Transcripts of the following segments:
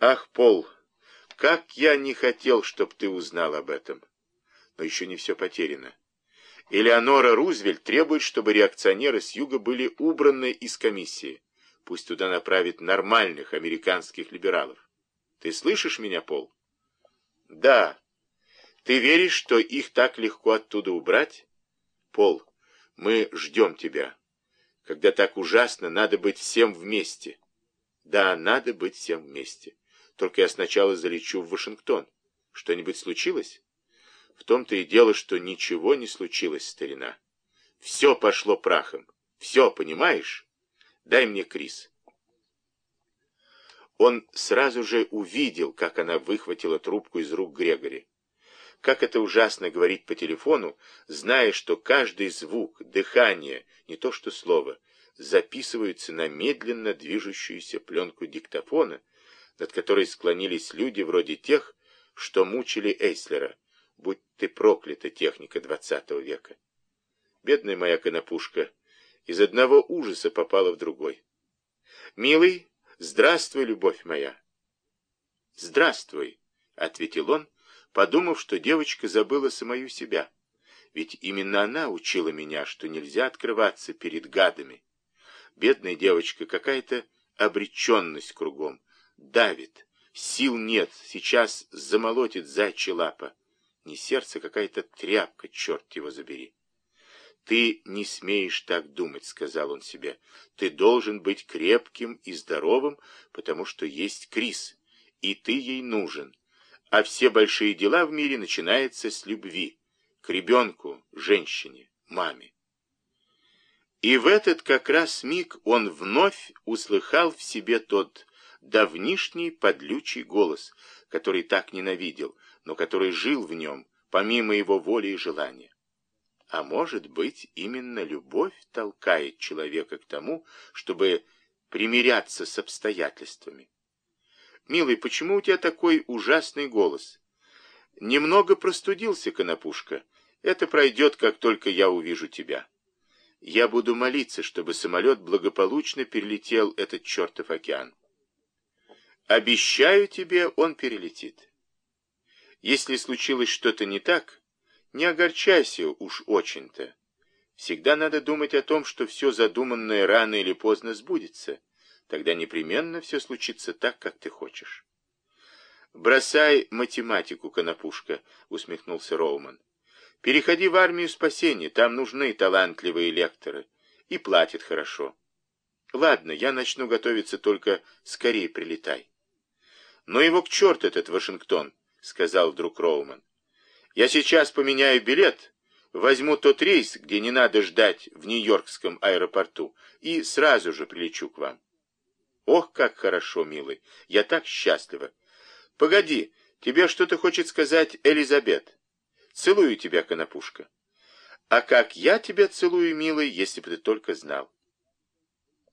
Ах, Пол, как я не хотел, чтоб ты узнал об этом. Но еще не все потеряно. Элеонора Рузвельт требует, чтобы реакционеры с юга были убраны из комиссии. Пусть туда направят нормальных американских либералов. Ты слышишь меня, Пол? Да. Ты веришь, что их так легко оттуда убрать? Пол, мы ждем тебя. Когда так ужасно, надо быть всем вместе. Да, надо быть всем вместе. Только я сначала залечу в Вашингтон. Что-нибудь случилось? В том-то и дело, что ничего не случилось, старина. Все пошло прахом. Все, понимаешь? Дай мне Крис. Он сразу же увидел, как она выхватила трубку из рук Грегори. Как это ужасно говорить по телефону, зная, что каждый звук, дыхание, не то что слово, записываются на медленно движущуюся пленку диктофона, над которой склонились люди вроде тех, что мучили Эйслера. Будь ты проклята, техника двадцатого века. Бедная моя конопушка из одного ужаса попала в другой. «Милый, здравствуй, любовь моя!» «Здравствуй!» — ответил он, подумав, что девочка забыла самую себя. Ведь именно она учила меня, что нельзя открываться перед гадами. Бедная девочка, какая-то обреченность кругом давит. Сил нет, сейчас замолотит зайчья лапа. Не сердце, какая-то тряпка, черт его забери. «Ты не смеешь так думать», — сказал он себе. «Ты должен быть крепким и здоровым, потому что есть Крис, и ты ей нужен. А все большие дела в мире начинаются с любви, к ребенку, женщине, маме». И в этот как раз миг он вновь услыхал в себе тот давнишний подлючий голос, который так ненавидел, но который жил в нем, помимо его воли и желания. А может быть, именно любовь толкает человека к тому, чтобы примиряться с обстоятельствами. «Милый, почему у тебя такой ужасный голос?» «Немного простудился, Конопушка. Это пройдет, как только я увижу тебя. Я буду молиться, чтобы самолет благополучно перелетел этот чертов океан. Обещаю тебе, он перелетит. Если случилось что-то не так, не огорчайся уж очень-то. Всегда надо думать о том, что все задуманное рано или поздно сбудется. Тогда непременно все случится так, как ты хочешь. «Бросай математику, Конопушка», — усмехнулся Роуман. «Переходи в армию спасения, там нужны талантливые лекторы. И платят хорошо. Ладно, я начну готовиться, только скорее прилетай». «Ну его к черту этот Вашингтон», — сказал вдруг Роуман. «Я сейчас поменяю билет, возьму тот рейс, где не надо ждать в Нью-Йоркском аэропорту, и сразу же прилечу к вам». «Ох, как хорошо, милый, я так счастлива. Погоди, тебе что-то хочет сказать Элизабет. Целую тебя, конопушка. А как я тебя целую, милый, если бы ты только знал».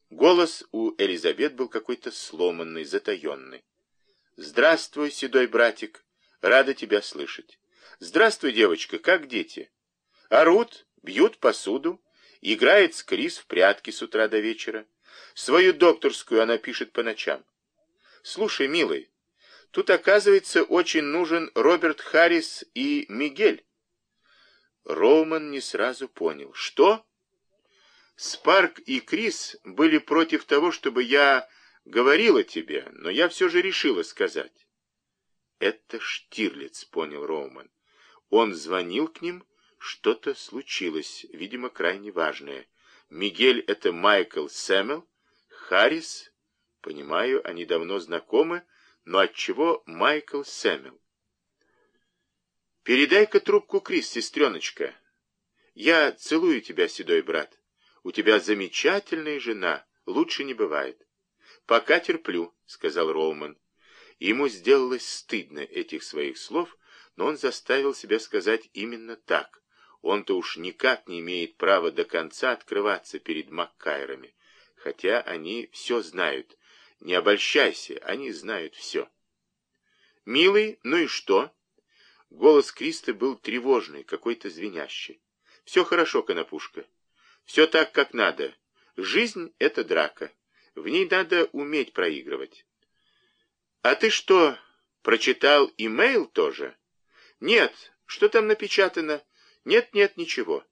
Голос у Элизабет был какой-то сломанный, затаенный. Здравствуй, седой братик. Рада тебя слышать. Здравствуй, девочка, как дети? Орут, бьют посуду, играет с Крис в прятки с утра до вечера. Свою докторскую она пишет по ночам. Слушай, милый, тут, оказывается, очень нужен Роберт Харрис и Мигель. Роуман не сразу понял. Что? Спарк и Крис были против того, чтобы я говорила тебе, но я все же решила сказать. Это Штирлиц, понял Роуман. Он звонил к ним, что-то случилось, видимо, крайне важное. Мигель — это Майкл Сэмел, Харрис, понимаю, они давно знакомы, но отчего Майкл Сэмел? Передай-ка трубку Крис, сестреночка. Я целую тебя, седой брат. У тебя замечательная жена, лучше не бывает. «Пока терплю», — сказал Роуман. Ему сделалось стыдно этих своих слов, но он заставил себя сказать именно так. Он-то уж никак не имеет права до конца открываться перед Маккайрами, хотя они все знают. Не обольщайся, они знают все. «Милый, ну и что?» Голос Криста был тревожный, какой-то звенящий. «Все хорошо, Конопушка. Все так, как надо. Жизнь — это драка». В ней надо уметь проигрывать. А ты что, прочитал имейл тоже? Нет, что там напечатано? Нет, нет, ничего.